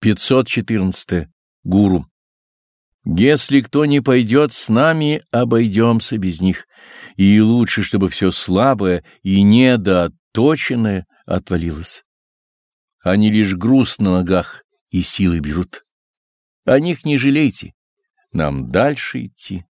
514. Гуру. Если кто не пойдет с нами, обойдемся без них, и лучше, чтобы все слабое и недооточенное отвалилось. Они лишь груз на ногах и силы берут. О них не жалейте, нам дальше идти.